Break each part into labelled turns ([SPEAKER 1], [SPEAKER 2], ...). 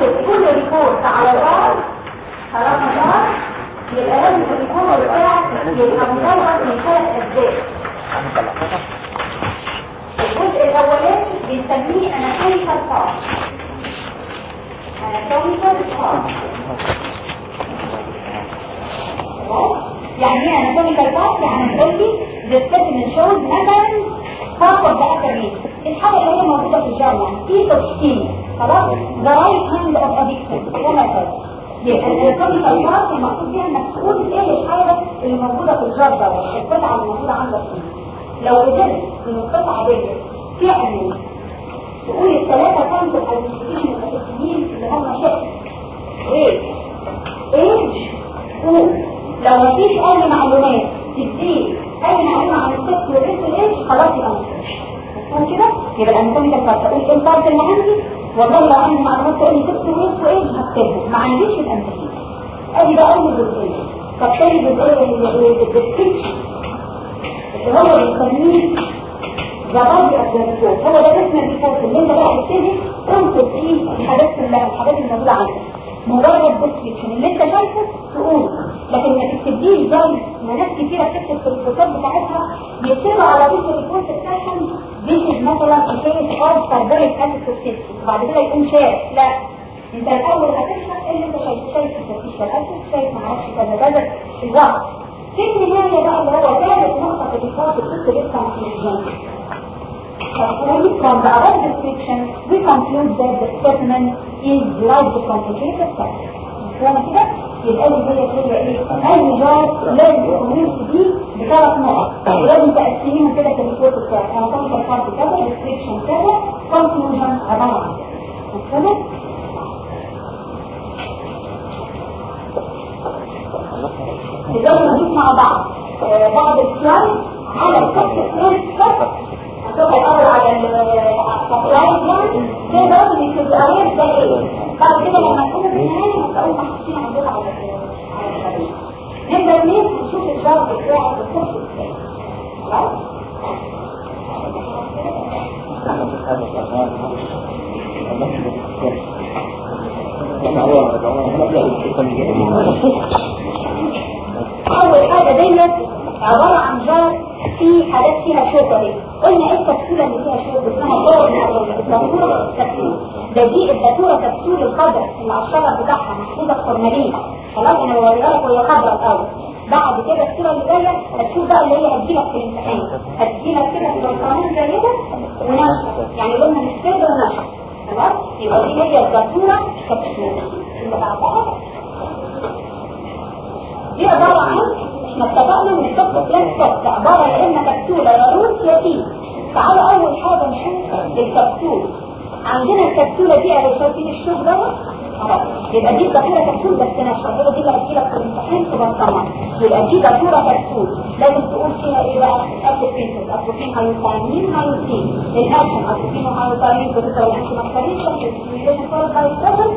[SPEAKER 1] اكتب كل report على ال jar خلاص ال jar يبقى لازم ال report بتاعك يبقى مجرد من ثلاث اجزاء الجزء الأولاني بنسميه anatomical part anatomical part يعني إيه anatomical part يعني تقول لي ال specimen shows مثلا of the upper الحاجة اللي هي موجودة في الجرم في توكسين خلاص؟ ذا رايت هاند اوف اديكشن وهكذا يبقى الاناتوميكال بارت المقصود بيها إنك تقول إيه الحاجة اللي موجودة في الجرم ده القطعه اللي موجودة عندك. فيه لو قدرت إن القطعه دي فعلا تقول الثلاثه كانت الانستيشن الاساسيين اللي هم شكل إيه؟ إيه؟ قول. لو مفيش أي معلومات تديه أي معلومة عن الست والبنت والايش خلاص يبقى مفيش مفهوم كده. يبقى ال anatomical part أقول إيه ال part اللي عندي والله لو عندي معلومات تقول لي ست وايش وايش هكتبها ما عنديش يبقى انتهيت أدي بقى أول جزئيه طب تاني جزئيه اللي إيه ال description اللي هو بنسميه the body of the report هو ده اسم ال report اللي انت بقى بتبتدي تنقل فيه الحاجات كلها الحاجات اللي موجودة عندك مجرد description اللي انت شايفه تقول. لكن ما تكتبليش زي ما ناس كتيرة بتكتب في الكتاب بتاعتها يكتبوا على بيت الريبورت بتاعهم بيكتب مثلا الكيس اوف كاربونيك اسيد توكسيستي وبعد كده يقوم شارع لا. انت الأول هتشرح إيه اللي انت شايفه؟ شايف التفتيش الاسيد شايف معرفش كذا كذا الوقت. في النهاية بقى اللي هو ثالث نقطة في الريبورت بتكتب لسه محتاجين From the above description, we conclude that the specimen is the complicated. كده؟ يبقى دي هي هي إيه؟ اي جار لازم تكون دي بثلاث نقط ولازم تقسميهم كده في الريبورت بتاعك أنا كنت رفعت كذا ديسكريبشن كذا كونكلوجن عباره كده؟ إزاي نضيف مع بعض بعض السلايد على الكتب سلايد كتب هنشوف الأول على السلايد يعني كده برضه بيكتبوا ده إيه بعد كده لما نكون في النهايه هتلاقوا محطوطين عندنا على الخبير نبدا منين نشوف الجواب بتاعه بالظبط إزاي خلاص أول حاجة ديت عبارة عن جار في حاجات فيها شوكة دي. قلنا إيه التفصيلة اللي فيها شوكة؟ اسمها دور الدكتوره دي الدكتوره كبسول الخضراء اللي على الشجر بتاعها محطوطه في فورمالين خلاص أنا بوريها لك وهي الأول. بعد كده الصورة اللي جاية هتشوف بقى اللي هي هتجيلك في الامتحان. هتجيلك كده في القانون زي كده ونشفه يعني لونها مش كده ونشفه خلاص؟ يبقى دي هي الدكتوره كبسول اللي بعدها. دي عبارة عن إحنا اتفقنا إن بلان كبسه عبارة يا إما كبسولة يا روت يا تي تعالوا أول حاجة نشوف الكبسول عندنا الكبسوله دي اهي شايفين الشوك دوت؟ خلاص. يبقى دي دكتوره كبسول بس ناشفه هي دي اللي هتجيلك في الامتحان تبقى طبعا يبقى دي دكتوره كبسول لازم تقول فيها إيه بقى؟ ابروفين ابروفين هيوتامين هيوتين الاكشن ابروفين وهيوتامين بتتولى انتي مكتريشن الستيميوليشن فور باي سيفن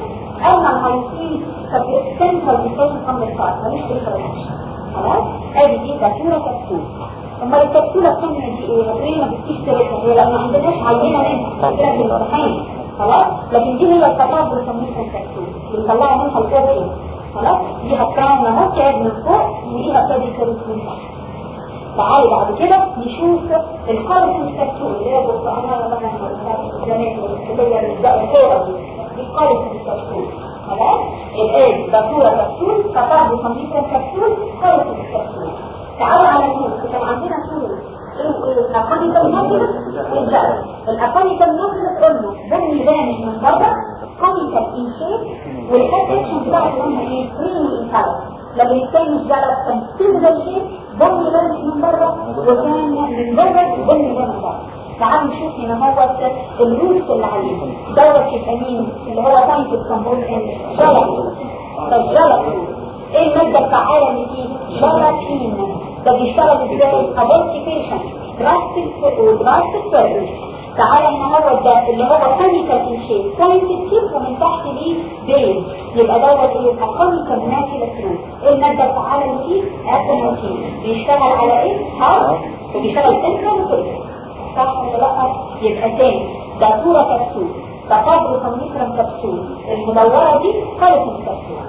[SPEAKER 1] أما الهيوتين سنترال ديستيشن فروم الكارت ماليش ديفرنشن خلاص؟ ادي دي دكتوره كبسول الثانية دي إيه هتقولي ما تلاتة هي لا ما عندناش عينه منها في الامتحان خلاص لكن دي هي التطابق بنسميها الكبسول بنطلعها منها الكوبري خلاص دي هتكون كاد من فوق ودي هتبتدي تكون من تحت تعالوا بعد كده نشوف الخلط الكبسول اللي هي برتقانه مثلا زمان اللي هي الكوره دي خلط الكبسول خلاص يبقى دكتوره كبسول تطابق بنسميها الكبسول خلط الكبسول تعالوا على النور كان عندنا صورة الأقاني كم نظرة والجرس الأقاني كم نظرة قلنا ده اللي بانش من بره كوميكال إن شيب والهيد سيكشن بتاعت إيه؟ كريمي إن كلر لكن التاني الجرس كان سيميلر شيب بني بانش من بره وكان من بره بني من بره تعالوا نشوف هنا هو الروت اللي عليه دوت يبقى مين اللي هو تايب الكمبول جلط فالجلط إيه المادة الفعالة اللي فيه؟ جلاتين ده بيشتغل إزاي؟ ابولتيفيشن دراستيك ودراستيك سيرفيس تعالى ان هو ده اللي هو كيميكال انشيب بوينت تيب ومن تحت دي بيز يبقى دوت؟ كيميكال ناتشورال فلويد إيه المادة الفعالة اللي فيه؟ ابونوتين بيشتغل على إيه؟ هارت وبيشتغل سنترال وكده صح ولا لا؟ يبقى تاني ده صورة كبسول تقدر سميكرم كبسول المدورة دي خالص الكبسول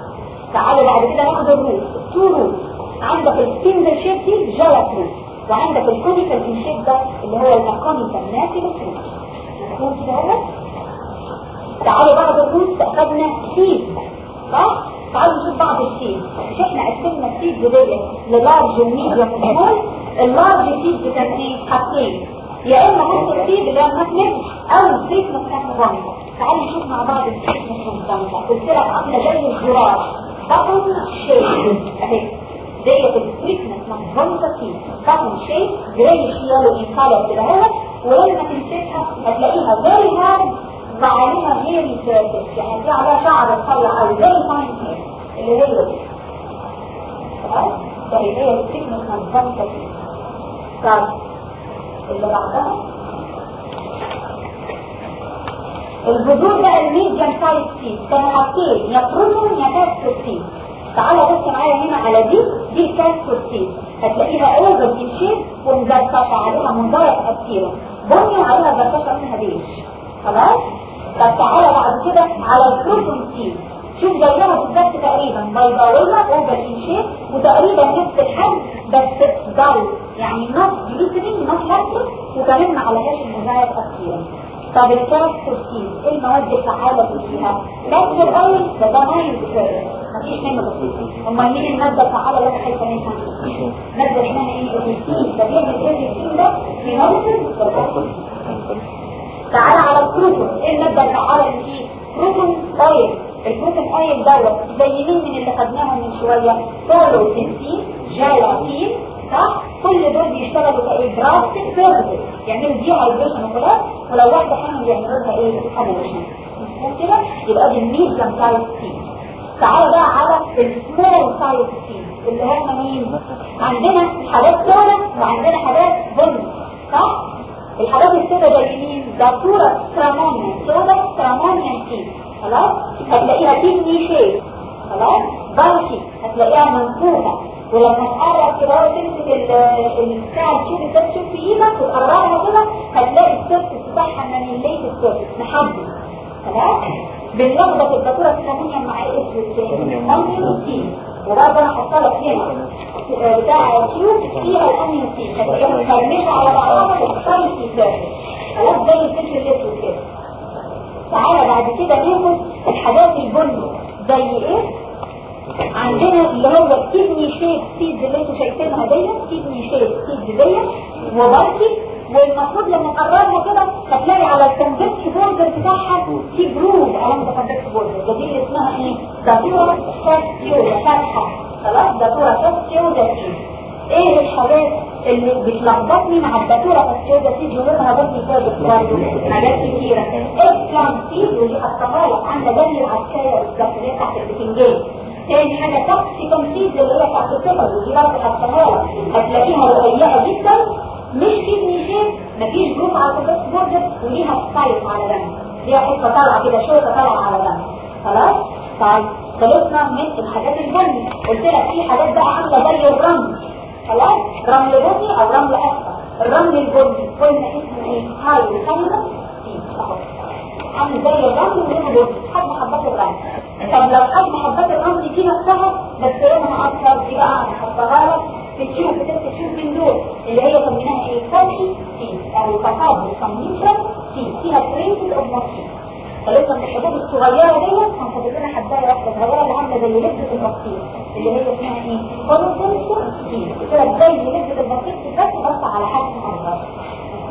[SPEAKER 1] تعالوا بعد كده ناخد الروت تو روت عندك السبندل شيب دي روت وعندك الكونيكال انشيب ده اللي هو الميكانيكال ناتي روت مفهوم كده اهو تعالوا بعد الروت اخدنا سيد صح تعالوا نشوف بعض السيد. مش إحنا قسمنا السيد دي للارج وميديوم وسمول اللارج سيد كان إيه حاجتين. يا إما نص السيد اللي هو المكنس أو السيد مكنس تعالوا نشوف مع بعض السيد مكنس قلت لك عاملة زي الزرار. بطن شيء. أهي. ديت الفريكنس منظمة فيه بطن شيء جراي يالو ان كالر كده اهو ولما تمسكها هتلاقيها فيري هارد وعليها فيري سيرفيس يعني دي عليها شعر رفيع أو فيري فاين هير اللي هي خلاص فهي هي الفريكنس منظمة فيه طيب اللي بعدها؟ الجذور بقى الميديم سايز سيد كانوا حاطين يا بروتون يا كاستر سيد تعالى بص معايا هنا على دي. دي كاستر سيد هتلاقيها اوفر في شيب ومزرطشه عليها منضرب كتير بني وعليها زرطشه منها بيش خلاص طب تعالى بعد كده على البروتون سيد شوف زيها بالظبط تقريبا بيضاويه اوفر في شيب وتقريبا نفس الحجم بس ضل يعني نص جليسرين نص لاكتوس وكمان ما عليهاش المزايد كتير طب تركيز إيه المواد الفعالة اللي فيها؟ لازم الأول ده ده مايل مفيش منه بسيط امال مين المادة الفعالة اللي أنا خايفة منها؟ مادة اسمها إيه؟ الروتين ده بيعمل إيه الروتين ده؟ في موسم تعالى على البروتون إيه المادة الفعالة اللي فيه؟ بروتون اويل البروتون اويل دوت زي مين من اللي خدناهم من شوية؟ سولو تنسين جالاتين صح؟ كل دول بيشتغلوا كايه دراستيك سيرفيس يعملوا دي هايدريشن وخلاص ولو واحدة حامل يعملوا لها إيه ابوليشن كده يبقى دي الميديم سيد تعالوا بقى على ال small size seed اللي هم مين؟ عندنا حاجات سوداء وعندنا حاجات بني. صح؟ الحاجات السوداء زي مين؟ datura stramonium سوداء stramonium seed خلاص؟ هتلاقيها kidney shape خلاص؟ bulky هتلاقيها منفوخة. ولما تقرب كده وتمسك البتاع تشوف الكتاب تشوف في إيدك وتقربها كده هتلاقي ال surface بتاعها من الليت ال surface محدد خلاص؟ بنلخبط الدكتوره الثانية مع إيه الامنيوتين وبرضه أنا حاطه لك هنا بتاع تشوف فيها الامنيوتين هتلاقيها مكرمشه على بعضها وتختار سيرفس خلاص زي الفكر الاسود كده تعالى بعد كده ناخد الحاجات البني. زي إيه؟ عندنا اللي هو كيدني شيب سيد اللي أنتوا شايفينها دي كيدني شيب سيد دي وبركي والمفروض لما نقربها كده هتلاقي على الكونفكس بوردر بتاعها في جروب على الكونفكس بوردر دي اللي اسمها إيه؟ داتورا فاستيولا فاتحه خلاص داتورا دي إيه الحاجات اللي بتلخبطني مع الداتورا فاستيولا دي ولونها برضه ثابت برضه. حاجات كتيرة. اكلام سيد ودي حطها لك عندها زي العسكرية بالظبط اللي هي تحت البتنجان. تاني حاجة توكسي تمثيل اللي هي بتاعت الصفر ودي برضه حطها هتلاقيها رقيقة جدا. مش kidney shape مفيش groove على border وليها spike على جنب ليها حتة طالعة كده شوكه طالعة على جنب خلاص؟ طيب خلصنا من الحاجات البني قلت لك في حاجات بقى عاملة زي الرمل. خلاص؟ رمل بني أو رمل أصفر. الرمل البني قلنا اسمه إيه؟ هاي اهو عامل زي الرمل ولونه بني. حجم حبات الرمل. طب لو حجم حبات الرمل دي نفسها بس لونها أصفر دي بقى هحطها لك. بتشوف بتشوف من دول اللي هي سميناها سي أو تقابل سميشن سي فيها تريسز اوف فلسه من الحبوب الصغيره ديت هنحط لنا حبايه واحدة صغيره اللي عامله زي لبسه البطيخ اللي هي اسمها إيه كونسنسور سي كده زي لبسه البطيخ بس بس على حجم اصغر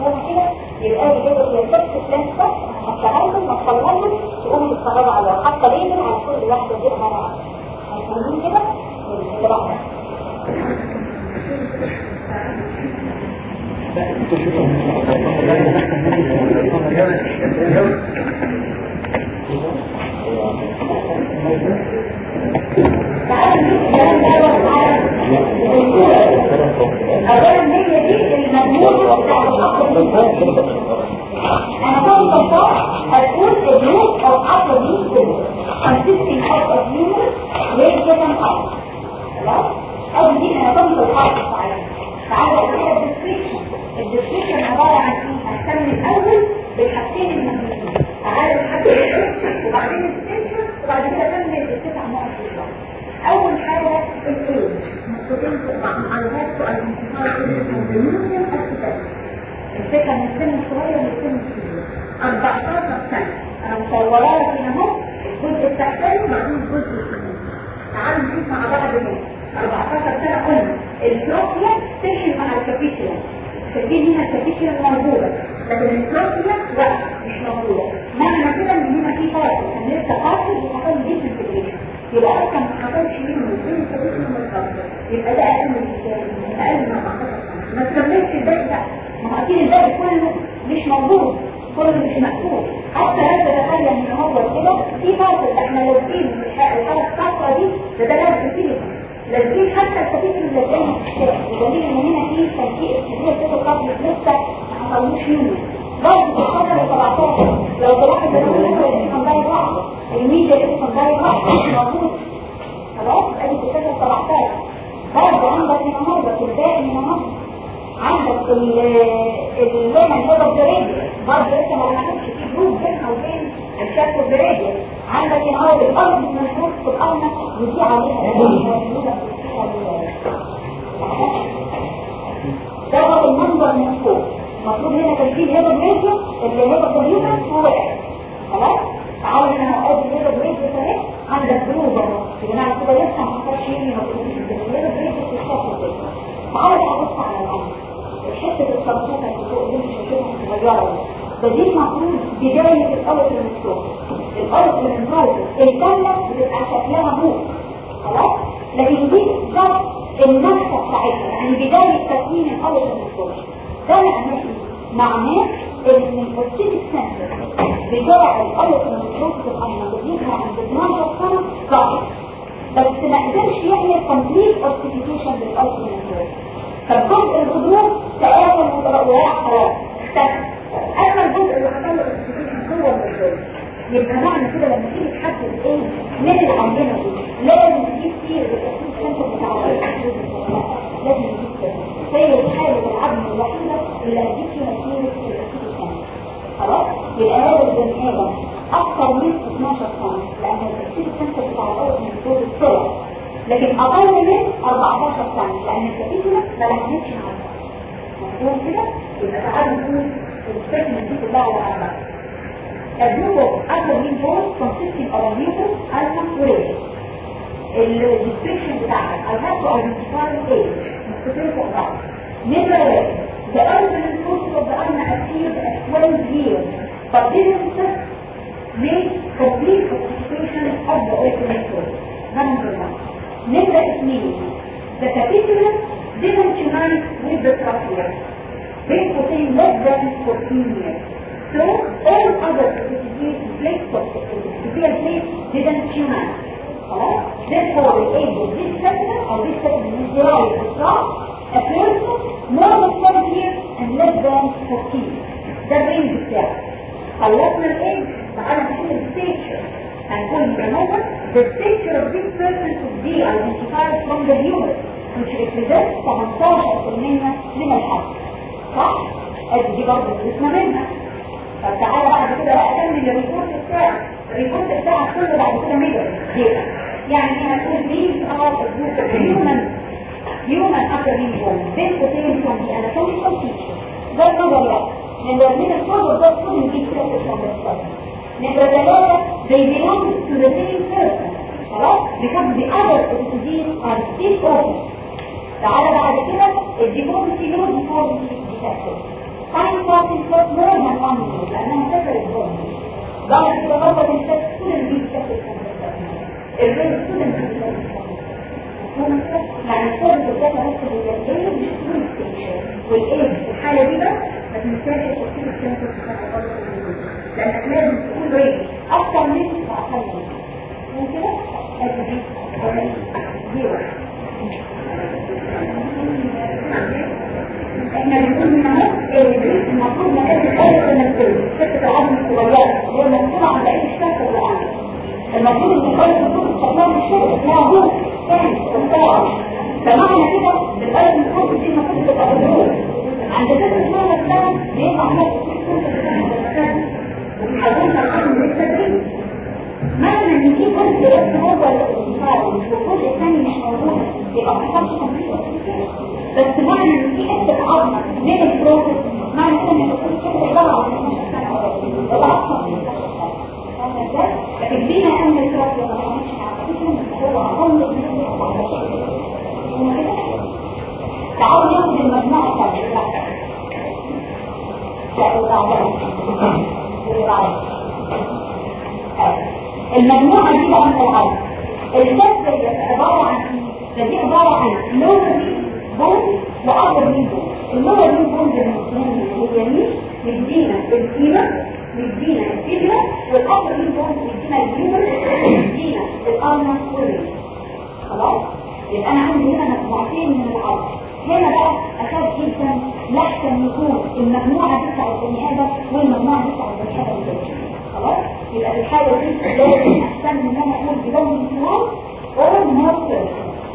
[SPEAKER 1] مفهوم كده يبقى دي كده هي لبسه لبسه هتشغلهم وتطلعهم تقوموا تتفرجوا عليها حتى ليبل على كل واحدة دي مره مفهومين كده اللي بعدها اولا هي دي بتاع الحق أنا كنت بطاق هتقول الجروب أو حق دي consisting of a human with different types خلاص أو دي أنا كنت بطاق تعالى أقول الدكتور كان عبارة عن إيه؟ هتسمي الأول بالحاجتين المهمين. تعالوا لحد وبعدين السنشن وبعد كده كمل التسع نقط أول حاجة الايج نقطتين تقطع معلومات سؤال انتقال اليومين الفكرة من السن شوية للسن الكبير 14 سنة. أنا مصورة لك هنا أهو. الجزء التحتاني وبعدين الجزء الخلفي تعالوا نشوف مع بعض هنا. 14 سنة قلنا. الجوكيا تمشي مع الكابيتيا. شايفين هنا الكابيتولا موجودة لكن التروفيا لا مش موجودة. معنى كده إن هنا في فرق إن لسه فاصل وحصل جسم انتجريشن يبقى أصلا ما حصلش منه بين الكابيتولا والفاصل يبقى ده أقل من أقل من 14 سنة ما تكملش الباقي بقى ما هو أكيد الباقي كله مش موجود كله مش مقبول. حتى لو تتخيل ان هو كده في فاصل إحنا لو في الحاله الصفراء دي ده ده لازم كتير لازم حتى الكتير اللي قدامنا في الشارع بدليل إن هنا في تنشيء كتير كده قبل لسه ما حصلوش منه برضه في الفترة 17 لو تلاحظ ان هو اللي كان ضايع واحدة الميديا اللي كان ضايع واحدة مش موجود خلاص ادي في الفترة 17 برضه عندك مره في الباقي مره عندك الليمن هيبقى بريديا برضه لسه ما بنعملش في جروب بينها وبين الشكل البريديا عندك هنا هو الأرض من في الأرض. ودي عليها. هو المنظر من فوق. المفروض هنا فيه هيبقى بريديا اللي هيبقى بريديا هو خلاص؟ تعالوا هنا اقعد هيبقى بريديا اهي عندك أهو. يا جماعة كده لسه ما حصلش تقولوش هيبقى بريديا في الشكل ده تعالوا بقى بص على الامر حتة الصرفوكه اللي فوق دي مش هتبقى صغيره فدي المفروض بدايه الأول من الصوت الأول من الصوت الكامله بتبقى شكلها موت. خلاص؟ لكن دي ده النفسه بتاعتها. يعني بدايه تكوين الأول من الصوت ده معناه معناه إن البوستيك سنتر بتاع الأول من الصوت تبقى موجودين عند 12 سنة صح بس ما قدرش يعمل كومبليت اوستيفيكيشن للاول من الصوت فالجزء الغضروف وراء خلاص اختفى. اما الجزء اللي له الاستيكيشن هو الغضروف يبقى معنى كده لما تيجي تحدد إيه من اللي عندنا لازم تجيب فيه الاستيكيشن بتاع لازم تجيب كده هي الحالة العظم الوحيدة اللي هتجيب فيها الاستيكيشن خلاص؟ يبقى هذا البني آدم أكثر من 12 سنة. لأن الاستيكيشن بتاع الأول من الدور الثالث لكن أقل من 14 سنة. لأن الكتيجة ما لحنتش معاها مفهوم كده؟ يبقى تعالوا نقول الستمنت دي كلها على بعضها الجروب اكبر من دول of a mutant alpha وريد الديسكريبشن بتاعها I have to identify the age مستقر فوق بعض نمرة واحد The early process of the ulna appeared at 12 years but didn't make complete occupation of the opening process. Number one. نمرة اثنين the capitula didn't unite with the trachea they contain less than 14 years so all other plates of the plates didn't unite خلاص therefore the age of this capitula or this capitula is derived from trach a person more than 12 years and less than 14 ده الرينج بتاعه خلصنا الايج تعالى نشوف الستيتشر هنقول بنوبة the picture of this person could be identified from the human which represents 18% من الحد دي برضه بتسمى منها. طب تعالى بعد كده بقى كمل الريبورت بتاعك الريبورت بتاعك كله بعد كده ميجا يعني هي هتكون ليز آه بتدوس هيومن هيومن افتر ليز هوم بنت تاني كان في اناتومي أو تيتشر ده نظر لك من ورمين الصدر ده كله دي بتاعك من الصدر نمرة ثلاثة they belong to the same person. خلاص؟ because the other oxygen are still present تعالى بعد كده ديفورمتي بتاعته time passing plus more than one minute لأنها تفر الديفورمتي بعد كده برضه بنشتغل دي بتاعته الريل student دي بتاعته يعني السبب بتاعتها بس الايه مش station والايه في الحالة دي بقى ما تنساش التفكير السنتر بتاعها برضه لأنك لازم تكون ريل أكتر من وأقل من كده أجي دي واحد إحنا بنقول من اهو البريد المفروض ما كانش خالص النفسية شكة العظم الصغيرة. هي المفروض عن بقية الشكة اللي عندي المفروض إن خالص مش كده اسمها هو كان وطبعا فمعنى كده بالقلب الصوت دي المفروض تبقى قدرون عند كده اسمها نفسها بيبقى عمال وبيحاولنا الامر للتدريب مثلا ان في جزء بس هو الانتقال والجزء الثاني مش موجود يبقى ما حصلش بس معنى ان في حتة عظمه من البروسس معنى كده ان الدكتور كده عباره عن 12 سنه لكن فينا ان الكلاس ما كانش هو أقل تعالوا ناخد المجموعه بتاعت المجموعة دي بقى العرض الكسر عبارة عن دي عبارة عن لوري بون وأبر مين بون اللور مين بون ده المسلمين اليمين يدينا الكيمة يدينا الكيمة والأبر مين بون يدينا الكيمة يدينا الأرمى والريس خلاص؟ يبقى أنا عندي هنا مجموعتين من العرض هنا بقى أخاف جدا لحسن يكون المجموعة دي بتاع البني آدم والمجموعة دي بتاع البني آدم. خلاص؟ يبقى في الحالة دي لازم أحسن من أنا أقول بدون انتظام أو مصر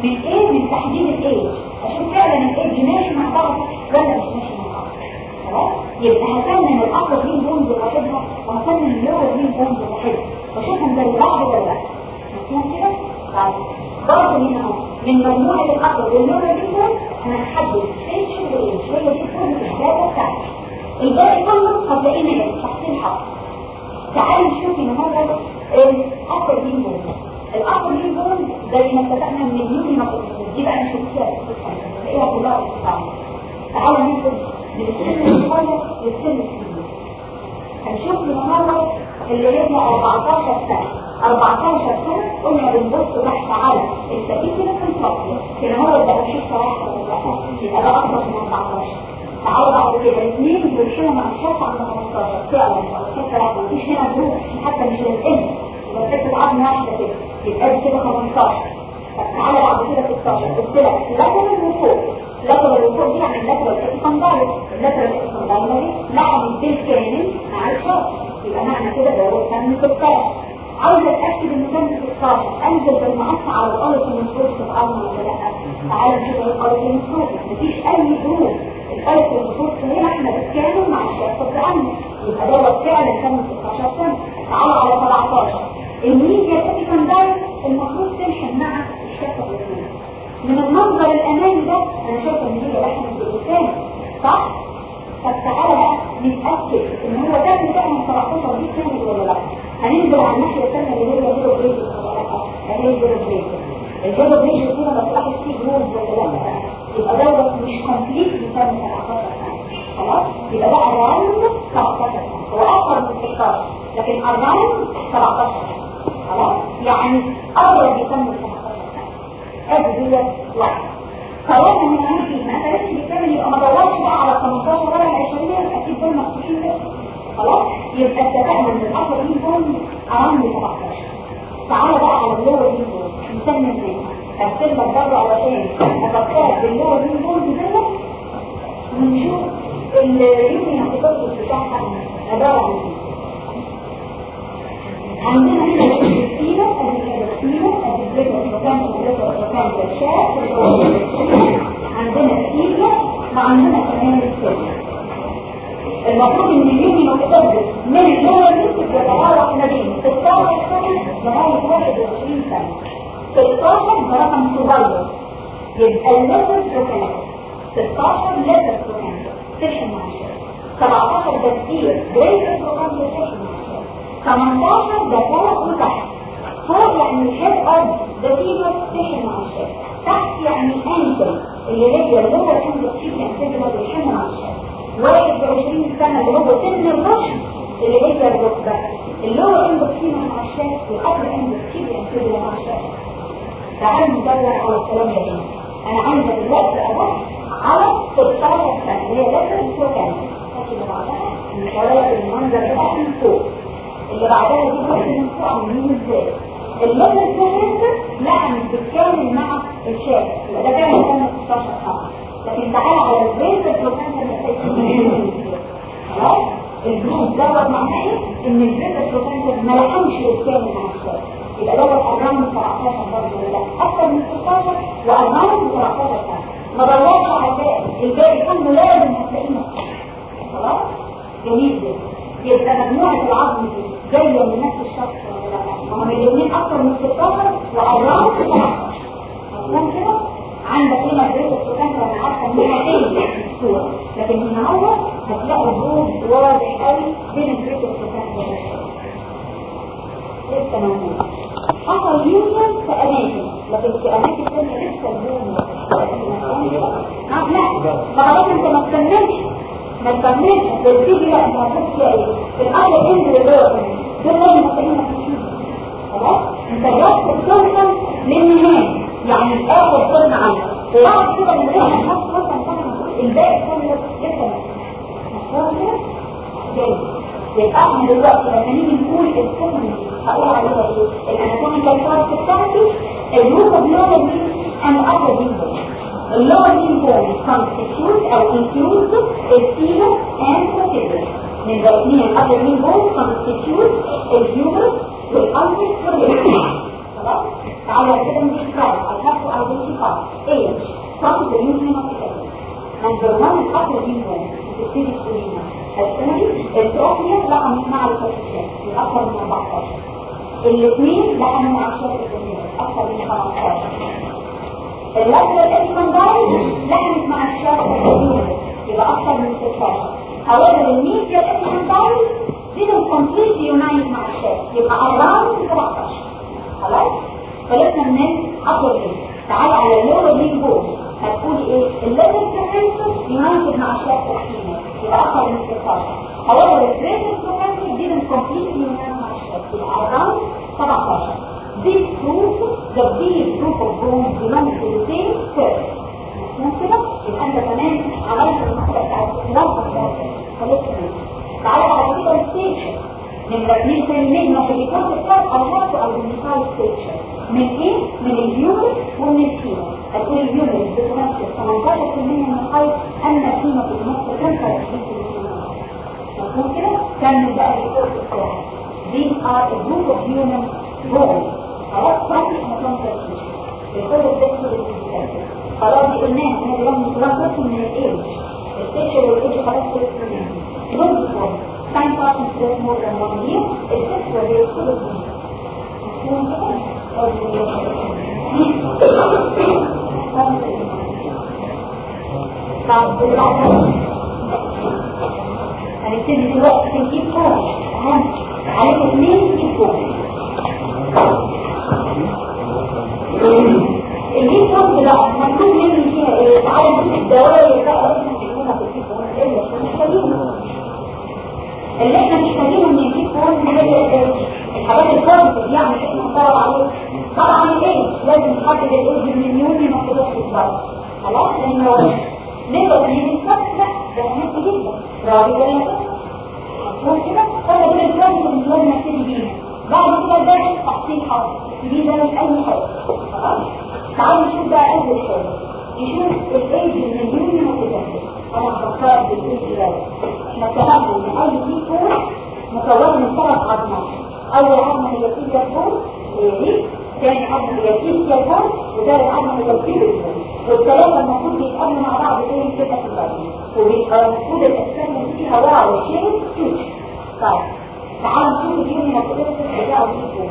[SPEAKER 1] من إيه من تحديد الإيج أشوف فعلا الإيج ماشي مع بعض ولا مش مع بعض. خلاص؟ يبقى هسمن الأقرب مين بونز لوحدها وهسمن اللور مين بونز لوحدها واشوفهم زي بعض ولا لأ. مفهوم كده؟ طيب. برضه هنا من مجموعة الأقرب. واللور بونز أنا هحدد. إيش وايش هي دي كل الداتا بتاعتي. الباقي كله هتلاقينا إيه تحصيل حق تعالي نشوف النهارده الابر مين بون الابر بون زي ما اتفقنا من اليوم ما دي بقى نشوف فيها تلاقيها كلها تعالوا ناخد من السن الصغير للسن الكبير هنشوف النهارده اللي هي 14 سنة. 14 سنة قلنا بنبص تحت على التأكيد في الفصل. كده هو ده صراحة يبقى ده أكبر من 14 تعالوا بعد كده بيرشموا مع الشخص عند 15 فعلا الشخص مفيش هنا جروب حتى مش للإن بتكتب عظم واحدة كده يبقى كده 15 طب تعالى بعد كده 16 قلت لك لاترال وفوق لاترال وفوق دي يعني لاترال اكسندايل اللاترال اكسندايل لعب بالكامل مع الشخص يبقى معنى كده ده هو كان 16 عاوز اتاكد ان كان 16 انزل بالمقص على الأرض من فوق الأرض ولا لا تعالى نشوف الأرض من فوق مفيش اي جروب من فوق هنا إحنا بنتكلم مع الشخص عنه يبقى ده فعلا كان 16 سنه تعالى على 17 الميديا تاتي كان داير المفروض تلحم مع الشخص الاثنين من المنظر الامامي ده أنا شايفة إن هي لحمه الانسان صح؟ طب تعالى بقى نتأكد إن هو ده فعلا 17 دي كامل ولا لأ. هننزل على الناحية الثانية اللي هي جيرو بريد هي جيرو بريد الجيرو بريد فينا ما تلاحظ فيه جروب ولا لا يبقى دوت مش كومبليت بسبب 17 سنة خلاص يبقى ده اراوند 17 سنة هو أكثر من 16 لكن اراوند 17 سنة خلاص يعني اقرب يسمى 17 سنة ادي هي واحد فواضح ان عندي ما قالتش بالكامل يبقى ما دورش بقى على 18 ولا 20 أكيد دول لسه خلاص يبقى اتفقنا ان دي بون أهم 17 تعالى بقى على اللور دي نسمي إزاي لك برضه علشان افكرك باللور دي بون كده ونشوف اليومي هتبص بتاعها عبارة عن عندنا هنا وكان الشاف عندنا السيرة وعندنا كمان السيرة المفروض إن اليوم يتقدم من اللغة دي يتراوح ما بين 16 سنة لغاية 21 سنة. 16 رقم صغير. يبقى الليتر بروكالكتس 16 لتر بروكالكتس سيشن 10 17 ده كتير جريتر بروكالكتس عشر 18 ده فوق وتحت فوق يعني الهيد اب ده فيه سيشن 10 تحت يعني انت اللي هي اللغة كانت بتشيل أنتم سيكشن 10 21 سنة اللي هو سن الرشد اللي هي الركبة. اللي هو أنتم سيكشن 10 والاكبر أنتم من 10 تعالي ندور على الكلام ده أنا عايزه دلوقتي ابص على الطرف الثاني هي لسه الصورة ثانية اللي بعدها. مشاور المنظر بتاع الفوق. اللي بعدها دي بص من فوق عاملين إزاي اللون الزهري لا مش بتكامل مع الشاب يبقى ده كان كان 16 خط لكن تعالى على الزيت البروكانتا خلاص؟ البلوز دوت معناه إيه؟ إن الزيت البروكانتا ما لحمش بالكامل مع الشاب يبقى دور أرقام من 17 برضه ولا لا أكثر من 16 وأرقام من 13 سنة ما دورش على الباقي الباقي كله لازم هتلاقيه خلاص؟ جميل جدا. يبقى مجموعة العظم دي جاية من نفس الشخص. ولا لا هما مليونين أكثر من 16 وأرقام من 13 مفهوم كده؟ عندك هنا بريد السكان وأنا عارفة إن هي إيه الصورة. لكن النهارده هتلاقوا الجروب واضح قوي بين بريد السكان لسه موجود حصل يونيون في أماكن. لكن في أماكن ثانية لسه اليوم. لا. فخلاص أنت ما تكملش ما تكملش بالفيديو انت هتحس إيه في الأول انت اللي دول دول محتاجين خلاص؟ أنت جاي توصل للنهايه يعني اخر صرنا عنه وبعد كده من غير ما نحط مثلا الباقي كله لسه كده. جاي. يبقى إحنا دلوقتي لما نيجي نقول إيه الاناتوميكال بارت بتاعتي الروت بلوبل and other people lower people constitute or include the femur and the figure من الاثنين الأبر people constitute الهيومر والأنفس والريح خلاص تعالوا كده I have to identify age from the union of the number one is upper people the physics الثاني التروفيا رقم معرفة الشيء أكثر من 14 الاثنين رقم معرفة الدنيا أكثر من 15 اللفظ الاسكندري لحمت مع الشرق الكبير يبقى أكثر من 16 however الميديا الاسكندري didn't completely unite مع الشرق يبقى around 17 خلاص خلصنا من upper limb تعالى على اللور ليج بول هتقولي إيه؟ الليفل كونفنشن يناسب مع الشرق الكبير يبقى أكثر من 16 however the greatest convention didn't completely unite around 17 This proves that these group of bones belong to the same cell. مفهوم كده؟ يبقى أنت كمان عملت المسألة بتاعت الخلاصة بتاعت خلاص كده. تعالى بعد كده الستيشن. نمرة اثنين تاني نجمة في الكورس بتاعت الهاتف أو المثال ستيشن. من إيه؟ من الهيومن ومن الكيمو. هتقول الهيومن بتمثل 18% من الحيض اما الكيمو بتمثل 25% مفهوم كده؟ كمل بقى الكورس بتاعك. These are a group of human bones. خلاص صافي إحنا كنا تركيز الكل الدكتور اللي خلاص دي قلناها إحنا دلوقتي خلاص من الايج السيكشوال والايج خلاص قلناها نصفر time passing stress more than one year السيكشوال هي كل مفهوم كده؟ طب دلوقتي هنبتدي دلوقتي في الكيب فوق اهم عليك اثنين كيب فوق اللي كنت بقى. مكتوب مني فيها إيه تعالى نشوف الدوائر بقى اللي في التليفون اللي إحنا محتاجينه من التليفون هي الحاجات الكونسبت يعني إحنا نطلب عليه. طبعا الايج لازم نحدد الايج من اليوم ما تروحش الضغط خلاص لأنه نقدر نجيب الصف لا ده مهم جدا. راضي ولا كده فانا دول الكونسبت اللي لازم نبتدي بيها بعد كده ده تحصيل حاصل دي ده أي حاجة خلاص تعالوا نشوف بقى اول حاجة نشوف الايج من اليوم متجدد أنا بختار بالايج ده. إحنا اتفقنا ان اي دي كور مكون من ثلاث عظمات أول عظمه هي تيجا كور دي ثاني عظمه هي تيجا كور وثالث عظمه هي الكيبس والثلاثة المفروض بيتقابلوا مع بعض. تاني كده في البطن وبيبقى المفروض الاجسام فيها واو وشيل فيوتش طيب تعالوا نشوف اليوم المتجدد بتاعه دي كور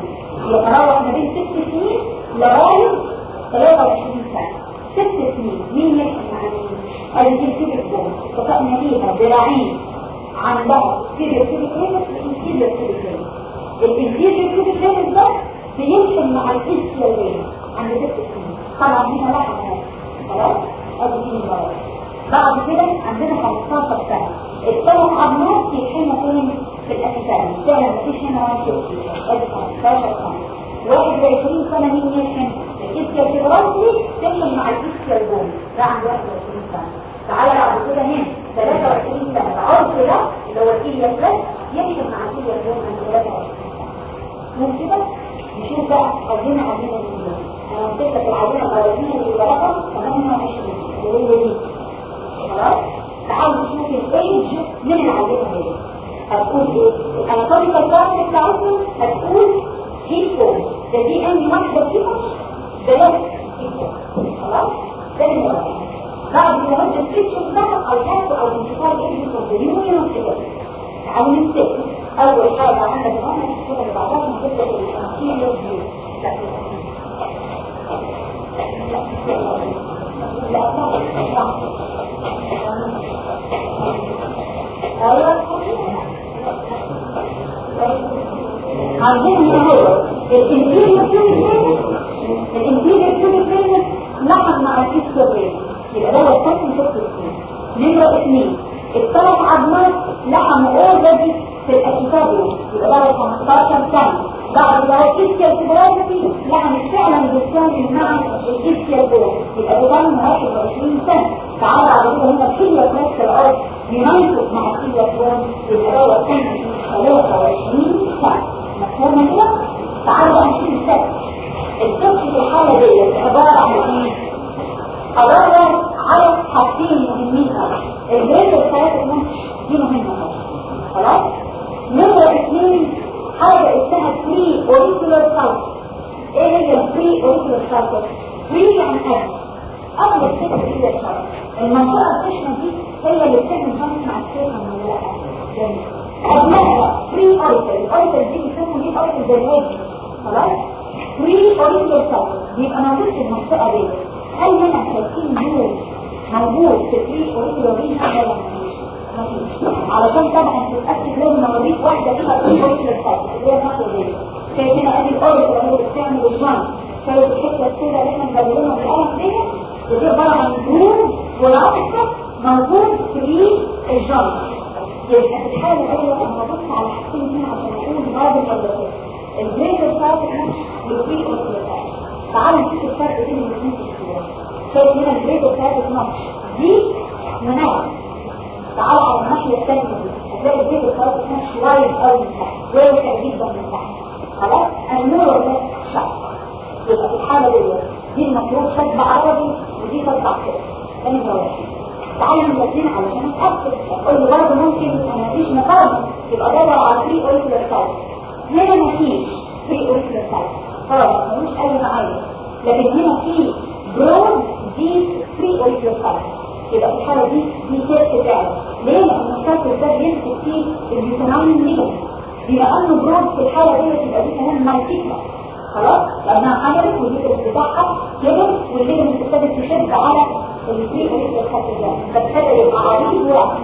[SPEAKER 1] يتراوح ما بين ست سنين لغايه 23 سنة ست سنين مين يحكم عن مين؟ الانتيبك بون اتفقنا فيها ذراعين عندها والانتيبر كيبر كيبر الانتيبر كيبر كيبر ده بيمشي مع الاسيالين عند ست سنين طبعا هنا واحد خلاص ادي دي المرض بعد كده عندنا 15 سنة الثلاث عظمات يتحموا فين في الاسفل فعلا مفيش هنا واحد ادي 15 سنة 21 سنة مين يلحم الاسكيال فيبراسلي تمشي مع الاسكيال بون ده عند 21 سنة. تعالى بعد كده هنا. 23 سنة. العرض ده اللي هو الكيليا بلس يمشي مع الكيليا بون عند 23 سنة. كده نشوف بقى عايزين عايزين الفيديو أنا لك العينه الاولانيه اللي رقم 28 اللي هي دي. خلاص تعالوا نشوف الايدج من العينه دي هتقول إيه؟ الاناتوميكال بارت بتاعتهم هتقول هيكو ده دي أنهي واحدة فيهم؟ ثلاث خلاص؟ ده اللي بعد ما قلت السكشن ده أو هاتوا أو انتقال في اليوم كده تعالوا نمسك. أول حاجة عندك هنا الصورة اللي بعدها نبدا بالتمثيل فيو عايزين نقول الانتيريور تيوب الانتيريور تيوب لاحظ مع الكيستوبرين يبقى ده هو الكوتن توكسين نمرة اثنين الثلاث عضلات لحم اوريدي في الاكيتابيوم يبقى ده هو 15 سنة بعد ما هو كيستيال تبرازي لحم فعلا بالسنة مع الكيس بوم يبقى ده هو 21 سنة تعالى على كده هنا كيليا نفس الأرض ينايتد مع بول يبقى ده الثاني 23 سنة. مفهومة كده؟ تعالى بقى نشوف السبب. الطفل في الحالة دي عبارة عن إيه؟ أدور على حاجتين مهمين قوي الجريد الثلاثة المنش دي مهمة خلاص؟ نمرة اثنين حاجة اسمها فري اوريكولار سايت إيه هي الفري اوريكولار سايت؟ فري يعني قبل قبل السكة هي الشرط المنطقة الخشنة دي هي اللي بتعمل خمس مع السكة من لا قبلها فري اوريكولار الاوريكولار دي بيسموا دي اوريكولار زي الوجه خلاص؟ فري اوريكولار سايت بيبقى موجود في المنطقة دي. هل هنا شايفين نور موجود في الريش اوريكولار ريش ولا علشان طبعا تتأكد لازم أوريك واحدة فيها في اوريكولار سايت اللي هي نفس دي شايف هنا أدي الاوريكولار اللي بتعمل الجوينت شايف الحتة السوداء اللي إحنا مبينينها بالقلم دي؟ ودي عباره عن نور والعطف موجود في الجوينت يبقى في الحاله الاولى أنا ببص على حاجتين هنا عشان أقول ولا ست الجريد سايت والفري اوريكولار سايت تعالوا نشوف الفرق بين الاثنين الصورة شايف هنا الجريد بتاعت النقش دي مناعة. تعالى على الناحية الثانية دي هتلاقي الجريد بتاعت النقش وايد قوي واسع جدا من تحت. خلاص النور ده شعب يبقى في الحالة دي. دي المفروض شد عربي ودي تطلع كده ثاني واحد. تعالى علشان نتأكد قول لي برضه ممكن ما فيش مقارنة يبقى دور على فري اوريكولار سايت هنا مفيش فري اوريكولار سايت خلاص ملوش أي معايا لكن هنا في برود دي فري اوريكولار سايت يبقى في الحالة دي دي كيرف فعلا ليه؟ لأن الكيرف ده بيمسك فيه الفيتامين ليه؟ بما أنه برود في الحالة دي تبقى دي كمان مالتيكلا خلاص؟ لأنها حملت والليجمنت بتاعها كبر والليجمنت ابتدت تشد على الفري اوريكولار سايت ده فابتدى يبقى عريض واحد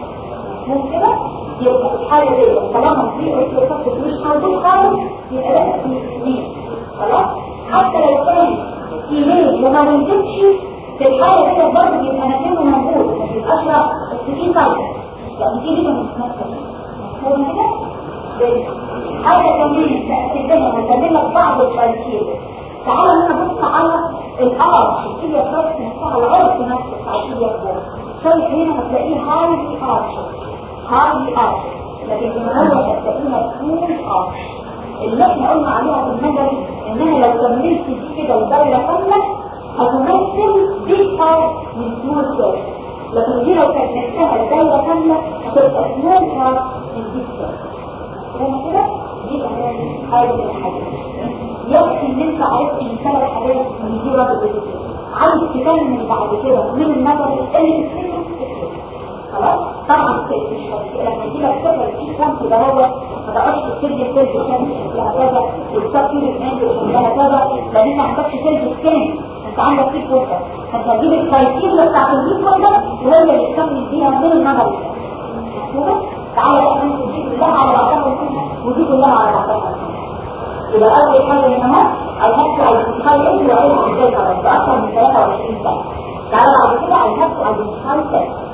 [SPEAKER 1] مفهوم كده؟ يبقى في الحالة دي طالما الفري اوريكولار سايت مش موجود خالص يبقى اسمه اثنين خلاص؟ حتى لو كان إيميل وما نزلش في الحالة دي برضه بيبقى مكانه موجود ما بيبقاش السكين طالع لأن دي كده مش نفسها مفهوم كده؟ حاجة كمان هنزل لك بعض التركيز تعالى هنا بص على الارش الكلية فارس نفسها العرض نفسه بتاع الكلية فارس شايف هنا هتلاقيه هاي ارش هاي ارش لكن في المنوع هتلاقيها فول ارش اللي إحنا قلنا عليها في النظري انها لو كملت دي كده ودايره كامله هتمثل بيج بارت من سمول سيل لكن دي لو كانت نفسها دايره كاملة هتبقى سمول بارت من بيج سيل فاهم كده؟ دي كمان حاجة. من الحاجات يكفي إن أنت عرفت ثلاث حاجات من دي رد عايز تكمل بعد كده من النظري اللي بتفكر خلاص؟ طبعا الشركة لما تيجي تكتب في كام ده هو ما تكتب كل كام شكلها كذا وتكتب كل اثنين وشكلها كذا لأن انت ما عندكش تلبس كام أنت عندك في فرصه فانت هتجيب الكرايتيريا بتاعت الدي فرصه وهي اللي تكمل بيها من النظر؟ تعالى نمسك دي كلها على بعضها ودي كلها على بعضها يبقى اول حاجة هنا الهبس على الانتقال انت وعليها إزاي بأكثر من 23 سنه تعالى بعد كده على الهبس على الانتقال سنه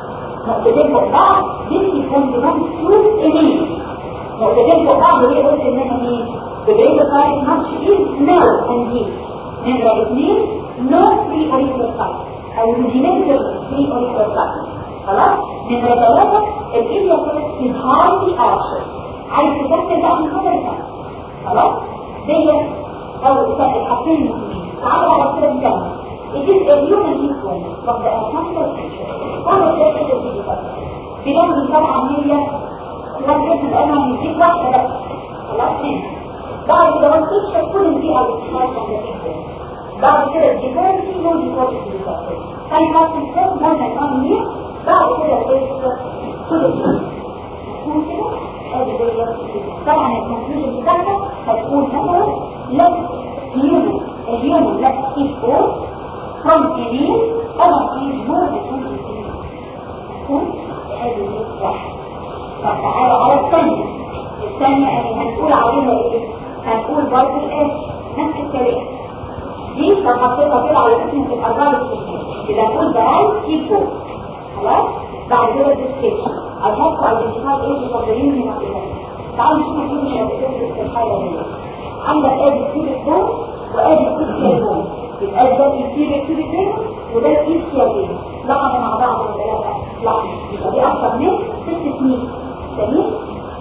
[SPEAKER 1] نقطتين فوق بعض دي يكون بنفس سوء إليه نقطتين فوق بعض وهي قلت إنها مين؟ بداية الطريق ماتش إز نو أنجي نمرة اثنين نو فري أوريكولار سايت أو ريجيمنتال فري أوريكولار سايت خلاص؟ ثلاثة الإيديا إز هايلي أرشر عايز تكتب بقى من الفرق خلاص؟ دي أول الحاجتين تعالوا على a human influence from the anatomical picture. هذا الشيء اللي بيجي بنعمل طبعا هي لكن الأمر يجيب واحدة بس خلاص؟ بعد كده ما تكشف كل دي picture. بعد كده الديفورتي بالظبط. كان حاصل كده مرة كمان ليه بعد كده؟ طبعا الكونكلوجن بتاعتها هتكون مثلا human a human let's keep all from female أنا في more than 20 هذه واحد طب تعالى على الثانية الثانية اللي هنقول عليها إيه؟ هنقول برضه الاش نفس الكلام دي لو حطيتها كده على اسم تبقى ضرب يبقى كل برايت تي 4 خلاص بعد كده identify ages of the union of events تعالوا نشوف اليونيون of events في الحالة دي عندك ادي كيوبيك بون وادي كيوبيك بون يبقى ده الكيوبيك كيوبيك بون وده الكيوبيك بون لحظة مع بعض لا لحظة يبقى دي أكتر من ست سنين جميل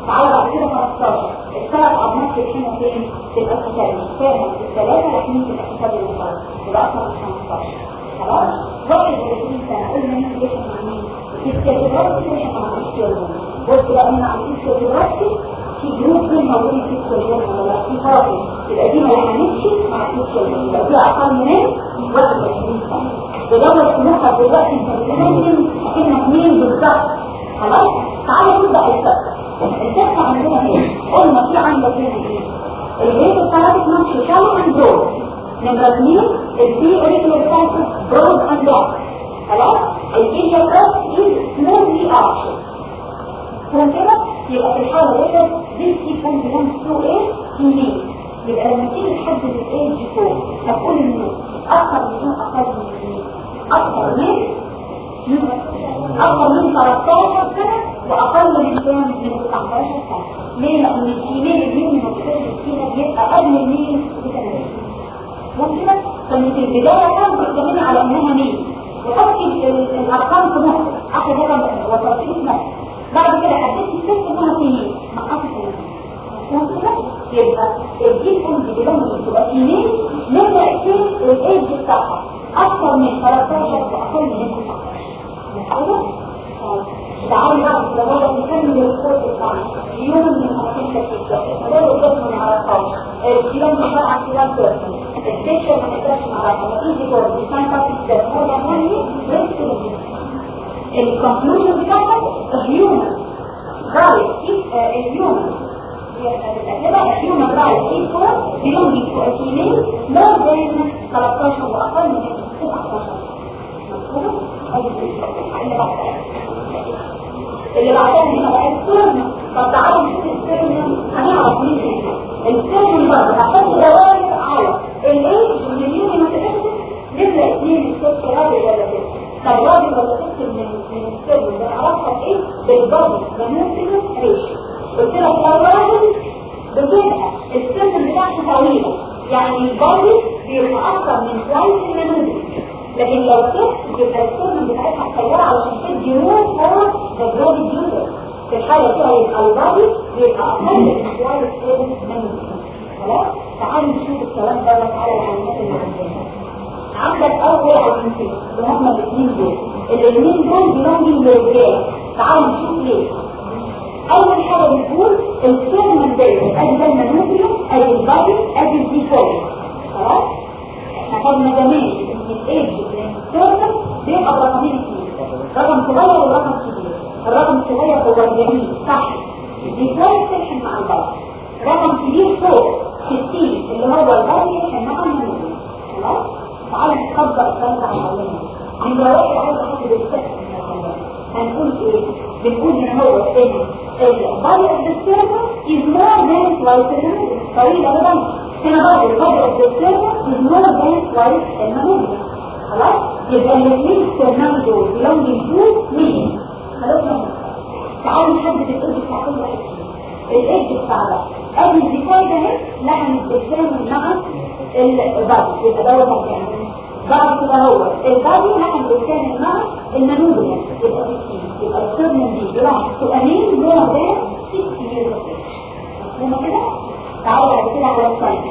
[SPEAKER 1] تعالى بعد كده 15 الثلاث عظمات في هنا فين؟ في الأسفل كانت الثلاثة لكن في الأسفل المقارنة يبقى أكتر من 15 خلاص؟ واحد وعشرين سنة قلنا مين بيشن مع مين؟ في الكاتيجوري بيشن مع الكاتيجوري بص بقى هنا على الكاتيجوري في جروب من موجودين في الكاتيجوري ولا لا في فاضل يبقى دي ما لحقتش مع الكاتيجوري يبقى دي أقل من 21 سنة بدور سلوكها دلوقتي انت بتنزل كلمة مين بالظبط خلاص؟ تعالى نبدأ الفقه الفقه عندنا إيه؟ قلنا في عندك إيه؟ البيت شالو اند برود نمرة اثنين البي اوريكولار سايكل برود اند خلاص؟ فهم كده؟ يبقى في الحالة ديت دي يكون بيلانس تو إيه؟ تنين يبقى لما تيجي تحدد الايج فوق هتقول ان أكثر من أقل من أكثر من أكثر من 13 سنة واقل من من 19 سنة ليه لأن الكيميل اليوم المكتشف فيها بيبقى قبل الميل بثلاثة ممكن فمن في البداية كان بتتكلمي على أنها ميل وحطي الأرقام في مخك اخر رقم وترشيد نفسك بعد كده حددتي الست انها في ميل نقصت كده يبقى الجيل كنت بلون تبقى ايميل نبدأ اكتب الايدج بتاعها. أكثر من 13 واقل من 19 تعالوا بقى لما نكمل الكورس بتاعنا. يوم من ما نعرفهاش الكلام مش عن كلام بيرسون السيكشن ما نقدرش نعرفها ايزي كورس ديساين بارتي ستيب هو ده مهم ريسك الكونكلوجن بتاعها هيومن رايت الهيومن يبقى human rights equal belonging to a female more than 13 واقل من 19 مفهوم؟ اللي بعدها هنا بقى السيرم طب تعالوا نشوف السيرم هنعرف مين السيرم برضه هحط دوائر على الايج من اليوم من من السيرم ده عرفها إيه؟ بالضبط. بنوصل ريشيو قلت لك لو بتبقى السن بتاعته طويلة يعني البادي بيبقى أكثر من كويس المنوبي لكن لو ست بيبقى السن بتاعتها فور ذا برودي يوزر في الحالة دي يبقى بيبقى أقل من twice ال manubrium خلاص؟ تعالوا نشوف الكلام ده على العلامات اللي عندنا عندك أول علامتين اللي هما الاثنين دول. الاثنين دول belonging للرجال تعالوا نشوف ليه. أول حاجة بنقول ال sternum دايما أدي ده ال manubrium أدي ال body أدي ال xiphoid. خلاص؟ إحنا خدنا زمان ان الإيدج. من ال sternum بيبقى رقمين اثنين رقم صغير ورقم كبير؟ الرقم الصغير هو الجميل صح. الديفولت تلحم مع البادي. رقم كبير فوق 60 اللي هو يلحم مع المنوبيوم خلاص؟ تعالى نتخبر الكلام ده علمنا عند واحد عايز احدد السكن هنقول إيه؟ بنقول إن هو الثاني البادي اوف ذا سيرفر is more than twice طويل ابدا هنا برضه البادي اوف ذا سيرفر is more than twice number خلاص؟ يبقى الاثنين السيرفر دول belonging to مين؟ خلاص؟ تعالوا نحدد الايدج بتاع كل واحد الايدج بتاع ده ادي الديكوي ده اهي لحم الدكتور مع البادي يبقى ده هو مكان بعد كده هو البادي لحم الدكتور مع المنوبيا يبقى 60 يبقى السيرمن دي. راح تؤمين 60 years of age مفهومة كده؟ تعالوا بعد كده على السايد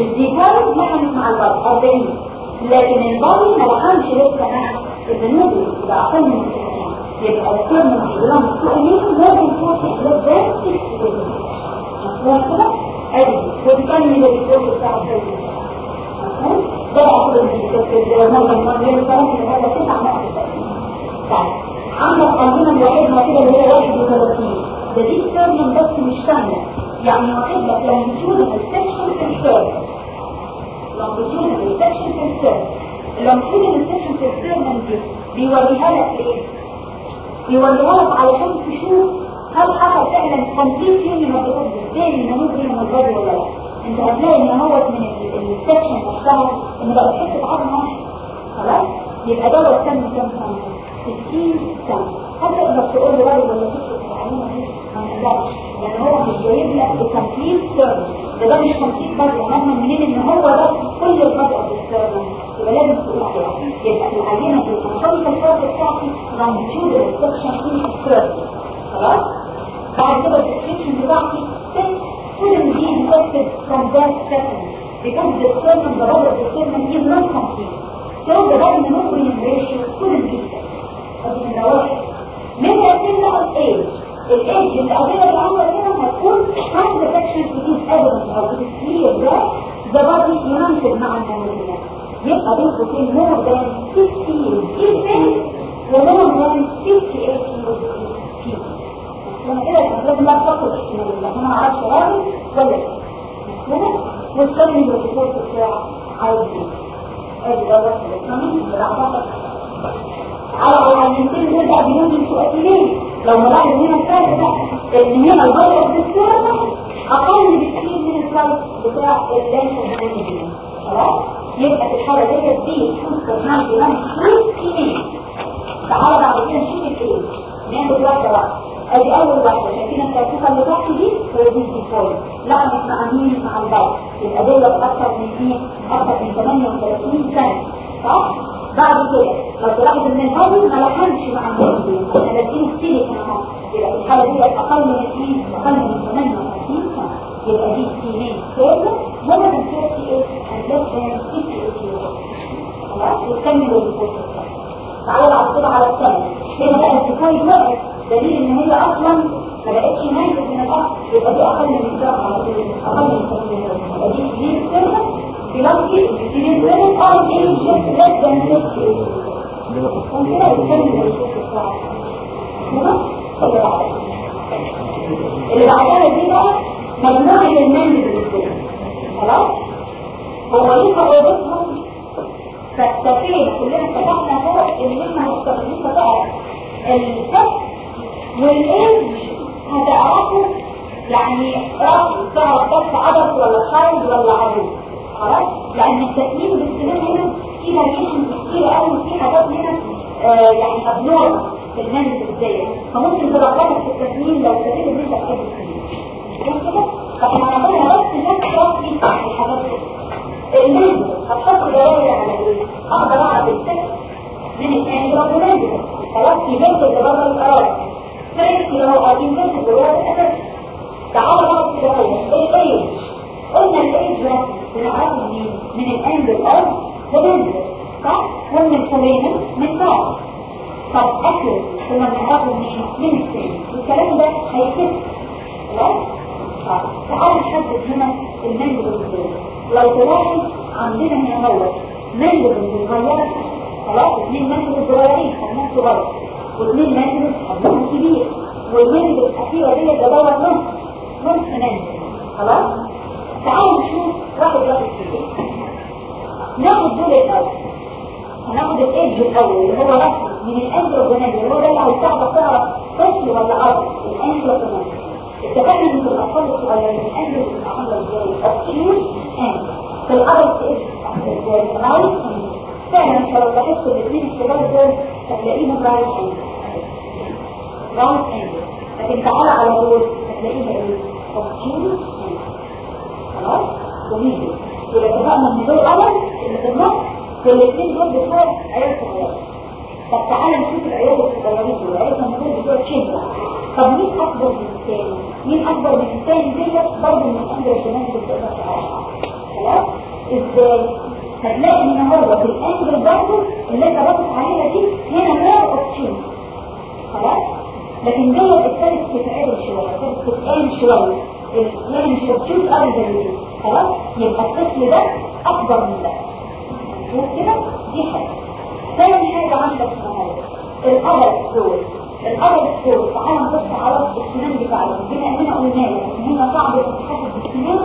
[SPEAKER 1] الديكوي لحمت مع البادي 40 لكن البادي ما لحمش لسه مع المنوبيا يبقى أقل من 60 يبقى السيرمن دي. راح تؤمين مور ذان 40 ذان 60 كده؟ ادي وتكمل الدكتور بتاع ده غير الكلام اللي هذا تسع نقط عندك قانون الوحيد كده اللي هي 31 ده دي بس مش كامله يعني واخد لك longitudinal section في ال sternum longitudinal section في ال sternum ال longitudinal section في ال sternum دي بيوريها لك إيه؟ بيوريها لك علشان تشوف هل حصل فعلا complete union of the إزاي ال manub دي من الراجل ولا لا؟ أنت هتلاقي ان هو من ال section نفسها ان بقى حتة عظم واحد خلاص؟ يبقى دوت كم كم سنة؟ 60 سنة. هل تقدر تقول لي راجل ولا ست نقدرش يعني هو مش جايب لك ده ده مش كمبليت بدل مهما منين إن هو ده كل البدء بالسيرفيس يبقى لازم تقول يبقى العينة دي المشاركة الفرق بتاعتي longitude restriction in السيرفيس خلاص؟ بعد كده الديسكريبشن بتاعتي. هذه من الايج اللي العمر هنا هتكون هاي protection to this evidence أو to this clear that the body يناسب مع النموذج يبقى بين قوسين more than 60 years even ومور than 58 كده لازم لا احتمال لكن أنا عارف راجل ولا مفهوم والثاني الريبورت بتاع عايز إيه ادي دوت الاسلامي بالعلاقه على دول بقى بيوجد سؤالين لو ملاحظ هنا الفرق ده ان هنا الفيروس بالسيرة أقل بكثير من الفيروس بتاع اللانش خلاص يبقى في الحالة دي دي تشوف برنامج لانش كيمين تعالى بعد كده نشوف الايه ناخد واحدة واحدة ادي أول واحدة شايفين التركيزة اللي تحت دي هي دي ديفولت لا مش مع مين مع البعض. يبقى دول أكثر من إيه؟ أكثر من 38 سنة. صح؟ بعد كده لو تلاحظ إن الهضم ما لحنش مع الموضوع إحنا لازم السيليك اهو يبقى في الحالة دي أقل من إيه؟ أقل من 58 سنة. يبقى دي سينين كده ولا من 38 and less than 68 خلاص وكمل الفوتو تعالوا بعد كده على الثاني. هنا بقى السكاي وقعت دليل ان هي أصلا ما بقتش نايمه من الاصل يبقى دي أقل من ساعه أقل من يبقى دي كبير سنه بلغتي كبير سنه أو إيه than 68 وكده بتكمل الفوتو بتاعها اللي بعدها دي بقى مجموعة المنزل خلاص هو ليه قوابتهم فالتفين كلنا اتفقنا فوق ان إحنا مستخدمين بقى الكف والايج هتعرفوا يعني رأي تعرف كف عدد ولا شايد ولا عدد خلاص؟ لأن التكليم بالسنين هنا في فاريشن كتير قوي في حاجات هنا آه يعني ابنور في المنزل إزاي فممكن تلخبطك في التكليم لو تريد إن أنت تحب كده؟ فاحنا عملنا بس نفس رأسي الحاجات دي. هتحط دلالة على إيه؟ أقدر السكس من المنزل خلاص قاعدين بنت اللي هو الاسد تعالى بقى كده هو الايج قلنا الايج ده بنعرفه منين؟ من الانجل اوف ذا صح؟ ومن الفلانة من بعض طب اكل كنا بنعرفه منين؟ من السن والكلام ده هيكتب. خلاص؟ تعالوا نحدد هنا إزاي لو تلاحظ عندنا هنا هو منزل صغيرة خلاص؟ اثنين منزل صغيرين حجمهم صغير واثنين منزل حجمهم كبير والمنزل الأخيرة دي ده دور نص نص خلاص؟ تعالوا نشوف واحد واحد كبير ناخد دول الأول. هناخد الايدج الأول اللي هو رقم من الانجلوجونال اللي هو ده اللي هيساعدك تعرف طفل ولا أرض الانجلوجونال اتفقنا إن الأطفال الصغيرين الانجل بتتعامل إزاي اوبشن اند في الادلت ايج رايت فعلا لو لاحظت الاثنين الشباب دول هتلاقيهم رايت اند رايت اند لكن تعالى على دول هتلاقيها إيه؟ اند خلاص؟ وميدي يبقى اتفقنا ان دول قلم اللي في النص والاثنين دول بتوع عيال صغيرة. طب تعالى نشوف العيال الصغيرين دول. العيال الصغيرين بتوع تشيلها طب مين أكبر من الثاني مين أكبر من الثاني ديت؟ برضه من الاندر الجنان اللي بتقدر خلاص؟ إزاي؟ هتلاقي إن هو في الأنجل برضه اللي أنت عليها دي هنا نوع اوبشن خلاص؟ لكن ابتدت تتعبر شوية ابتدت تتقام شوية يعني مش اوبشن قوي دي خلاص؟ يبقى الطفل ده أكبر من ده. شوف كده؟ دي حاجة. ثاني حاجة عندك اسمها الادر ستوري الأول الصور تعالى نبص على السنان بتاعهم بما إننا قلنا ان هنا صعب تتحدد بالسنان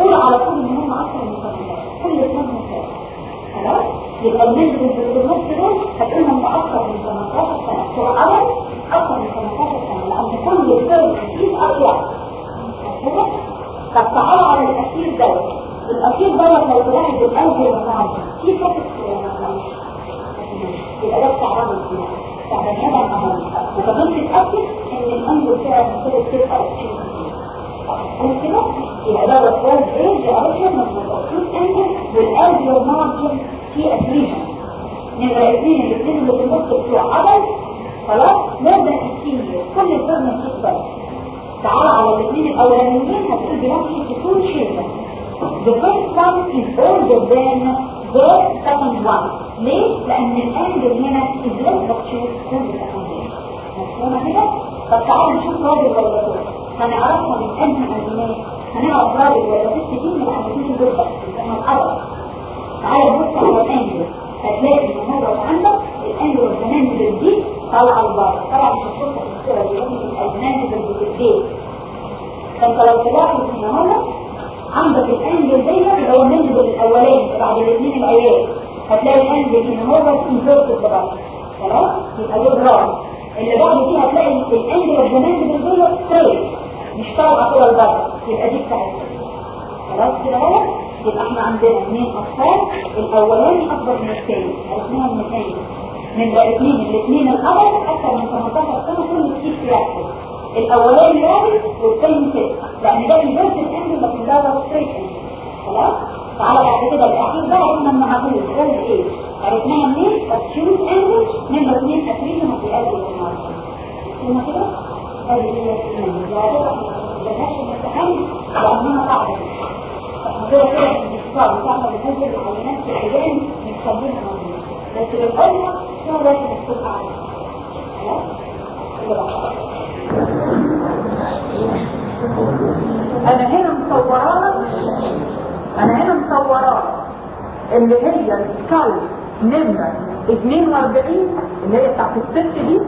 [SPEAKER 1] قول على طول إن هم أكثر من سنتين كل سنة مثال خلاص؟ يبقى المنزل اللي في النص دول هتقولهم أكثر من 18 سنه بتوع الأول أكثر من 18 سنه لأن كل سنه أكيد اطول مفهوم طب تعالى على الأخير دوت لو تلاحظ الأول بتاعه في فتره
[SPEAKER 2] يبقى ده بتاع بني آدم اهو وكمان تتاكد إن فيها مختلف كده أو كده؟ يبقى ده الفورد إيه؟ اللي اوريجن من المفروض في افريشن الاثنين الأثنين اللي في النص بتوع خلاص؟ لازم السينيور كل الفرن تكبر تعال على الاثنين الأولانيين هتقول بنفسي تكون شيء. The first one is older than the second one. ليه؟ لأن الأنجل هنا is less fluctuate than the second one. مفهومة كده؟ طب تعالوا نشوف راجل ولا ست. هنعرفها من أنهي أنجلات. هنعرف راجل ولا ست دي من الأنجلين دول بس. لأنه الأول. تعالى نبص على الأنجل. هتلاقي إن هو عندك الأنجل والمنازل دي طالعة لبره. طبعا مش هتشوفها في الصورة دي المنازل بتتجيب. فانت لو تلاحظ ان هنا عندك الانجل اللي هو النجم الأولاني بعد الاثنين الأيام. هتلاقي الانجل ان هو انفيرتد بقى خلاص؟ يبقى ده الراس اللي بعد دي هتلاقي الانجل الجنازل ديت ستريت مش طالعة كده لبره يبقى دي بتاعتها خلاص كده اهو يبقى إحنا عندنا اثنين أطفال. الأولاني أكبر من الثاني. عرفناها من الثاني نبقى اثنين الاثنين الأول أكثر من 18 سنة. كل كيس يحصل الأولاني راجل والثاني ست لأن ده البيرت الانجل لكن ده انجل خلاص؟ تعالى بعد كده الاخير بقى قلنا انه هقول إيه؟ عرفناها منين؟ اكيوت أنجل نمبر اثنين افريقيا في قلب الماركه ثم كده. هذه هي لانها قاعدة إحنا كده كده في كده بقى.
[SPEAKER 1] أنا هنا مصوراه أنا هنا مصوراه اللي هي السكال نمرة 42 اللي هي بتاعت الست دي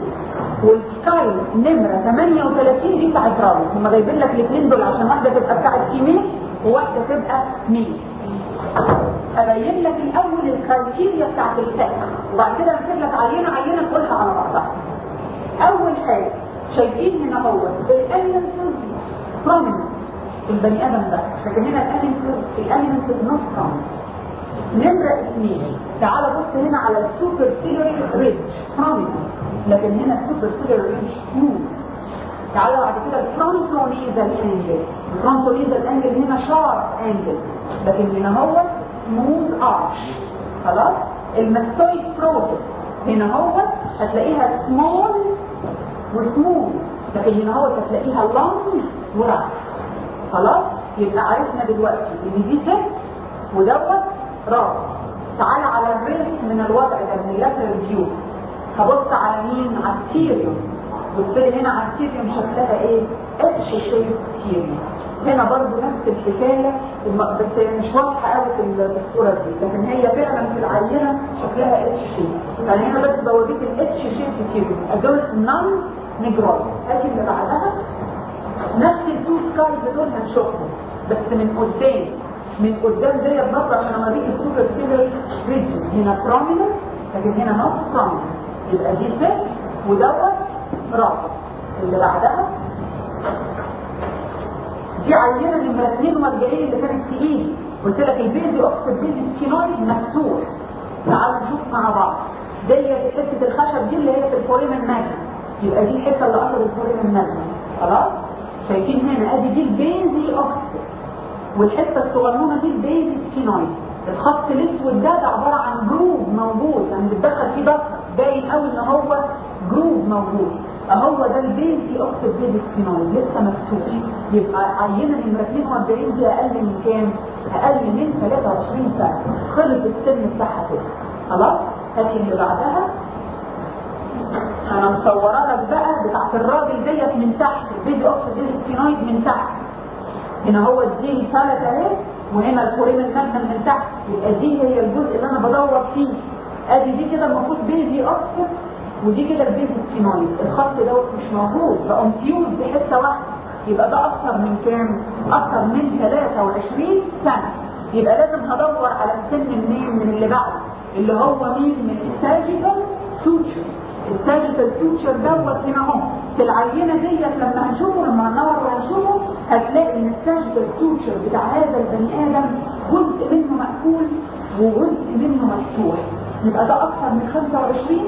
[SPEAKER 1] والسكال نمرة 38 دي بتاعت راجل هم جايبين لك الاثنين دول عشان واحدة تبقى بتاعت فيميل وواحدة تبقى male أبين لك الأول ال criteria بتاعت الست وبعد كده امسك لك عينة عينة كلها على بعضها. أول حاجة شايفين هنا هو ال eminence prominent البني آدم ده لكن هنا ال eminence ال eminence not prominent نمرة اثنين تعال بص هنا على ال superciliary ridge prominent لكن هنا ال superciliary ridge smooth تعالوا بعد كده ال frontonasal angle ال frontonasal angle هنا sharp angle لكن هنا هو smooth arch خلاص؟ ال mastoid process هنا هو هتلاقيها small و smooth لكن هو هتلاقيها long و rough خلاص؟ يبقى عرفنا دلوقتي إن دي ست ودوت راجل تعالى على الريس من الوضع ده من ال lateral view هبص على مين؟ على ال pterion بص لي هنا على ال pterion شكلها إيه؟ H shape pterion هنا برضو نفس الحكاية بس مش واضحة قوي في ال- في الصورة دي. لكن هي فعلا في العينة شكلها H shape أنا هنا بس بوريك ال H shape pterion دول non negroid هاتي اللي بعدها. نفس ال two skulls دول هنشوفهم بس من قدام. من قدام دي بنطلع عشان اوريك ال superciliary ريجن هنا prominent لكن هنا not prominent يبقى دي ست ودوت راجل اللي بعدها. دي عينه نمره 42 اللي كانت في ايدي قلت لك ال basi occiput basi sphenoid مفتوح تعالوا نشوف مع بعض. دي حتة الخشب دي اللي هي في ال foramen magnum يبقى دي الحتة اللي اثر ال foramen magnum خلاص؟ شايفين هنا؟ أدي دي ال basi occiput والحتة الصغنونة دي ال basisphenoid. الخط الأسود ده ده عبارة عن groove موجود. يعني بتدخل فيه بصر باين قوي إن هو groove موجود. اهو ده ال basiocciput basisphenoid. لسه مفتوح. يبقى عينة نمره 42 دي أقل من كام؟ أقل من 23 سنة. خلص السن بتاعها كده. خلاص؟ هاتي اللي بعدها. أنا مصوره لك بقى بتاعت الراجل ديت من تحت ال basiocciput basisphenoid من تحت. هنا هو ال dental arch اهي وهنا ال foramen magnum من تحت. يبقى دي هي الجزء اللي أنا بدور فيه. أدي دي كده المفروض basiocciput ودي كده ال basisphenoid الخط دوت مش موجود بقى انفيوز بحته واحدة. يبقى ده أكتر من كام؟ أكتر من 23 سنة. يبقى لازم هدور على السن منين؟ من اللي بعده. اللي هو مين؟ من ال sagittal suture ال sagittal suture دوت هنا أهو. في العينة ديت لما هنشوفه لما هندور وهنشوفه هتلاقي إن ال sagittal suture بتاع هذا البني آدم جزء منه مقفول وجزء منه مفتوح. يبقى ده أكثر من 25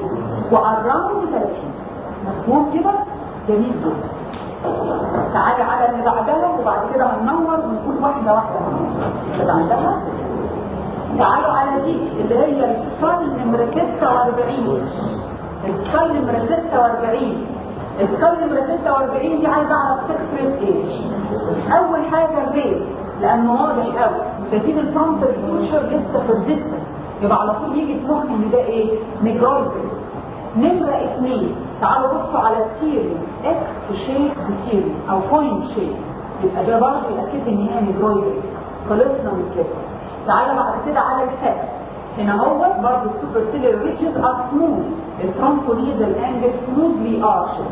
[SPEAKER 1] و around 30 مفهوم كده؟ جميل جدا. تعالي على اللي بعدها وبعد كده هننور ونقول واحدة واحدة. اللي بعدها. تعالوا على دي اللي هي السكال نمرة 46 السكال نمرة 46 السكال نمرة 46 دي عايزة أعرف تكسرت إيه أول حاجة الريت لأنه واضح قوي شايفين الفرونت فيوتشر لسه في الديستنس يبقى على طول يجي في مخي إن ده إيه؟ نيجرويد نمرة اثنين تعالوا بصوا على الثيري. إكس شيب بثيري أو بوينت شيب يبقى ده برضه يأكد إن هي نيجرويد خلصنا من كده. تعالى بعد كده على الفات. هنا هو برضه ال superciliary ridges are smooth ال frontonasal angle smoothly arched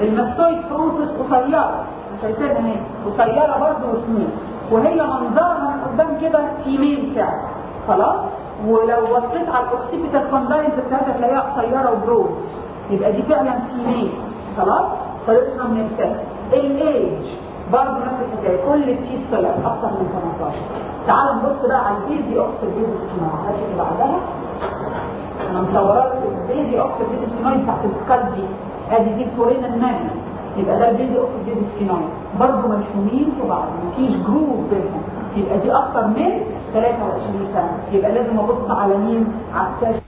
[SPEAKER 1] ال mastoid process قصيرة. شايفينها اهي قصيرة برضه وسموث وهي منظرها من قدام كده female فعلا خلاص؟ ولو بصيت على ال occipital condyles بتاعتها تلاقيها قصيرة و broad. يبقى دي فعلا female خلاص؟ خلصنا من الفات الايج برضه نفس الحكاية. كل ال teeth طلع. أكثر من 18 تعالوا نبص بقى على occiput basisphenoid ماشي اللي بعدها. أنا مصورة لك ال basiocciput basisphenoid بتاعت ال skull دي ادي دي foramen magnum يبقى ده ال basiocciput basisphenoid برضه ملحومين في بعض. مفيش groove بينهم. يبقى دي أكتر من 23 سنة. يبقى لازم أبص على مين؟ على السيرش.